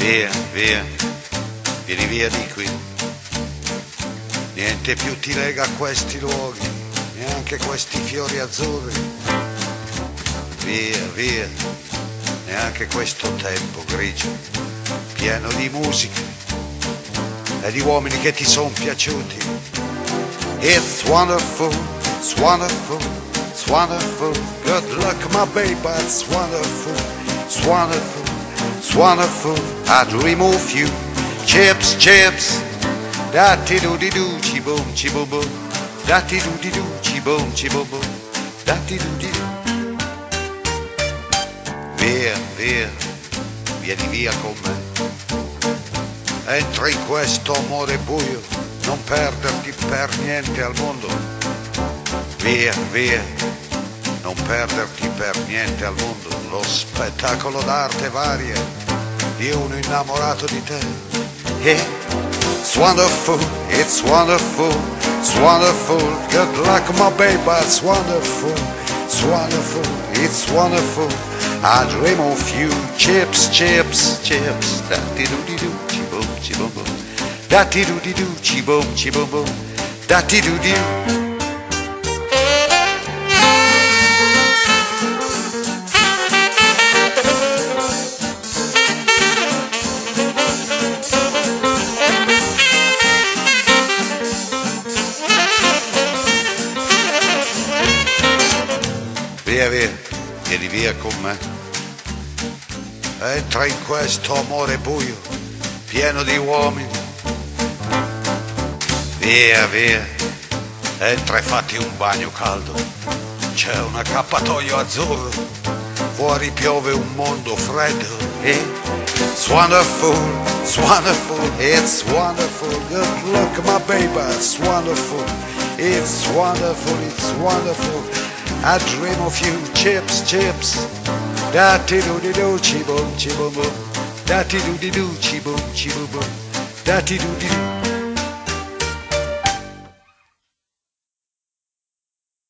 Via, via, vieni via di qui. Niente più ti lega a questi luoghi, neanche questi fiori azzurri. Via, via, neanche questo tempo grigio, pieno di musica e di uomini che ti sono piaciuti. It's wonderful, it's wonderful, it's wonderful. Good luck, my baby, it's wonderful, it's wonderful, it's wonderful. I'd remove you. Chips, chips. Da ti do di do, ci boom, ci boom boom. Da ti do di do, ci boom, ci boom boom. Da ti do di do. Via, via, vieni via con me. Entra in questo amore buio, non perderti per niente al mondo. Via, via, non perderti per niente al mondo. Lo spettacolo d'arte varia di uno innamorato di te. It's wonderful, it's wonderful, it's wonderful. Good luck, my baby, it's wonderful, it's wonderful, it's wonderful. I dream of you, chips, chips, chips. Da ti do di do, ci boom, ci boom boom. Da ti do di do, ci boom, ci boom boom. Da ti do di do. Via, via, vieni via con me. Entra in questo amore buio, pieno di uomini. Via, via, entra e fatti un bagno caldo. C'è un accappatoio azzurro, fuori piove un mondo freddo. It's wonderful, it's wonderful, it's wonderful. Good luck, my baby, it's wonderful. It's wonderful, it's wonderful. I dream of you, chips, chips. Da ti do di do, chi boom, chi boom boom. Da ti do di do, chi boom, chi boom boom. Da ti do di do.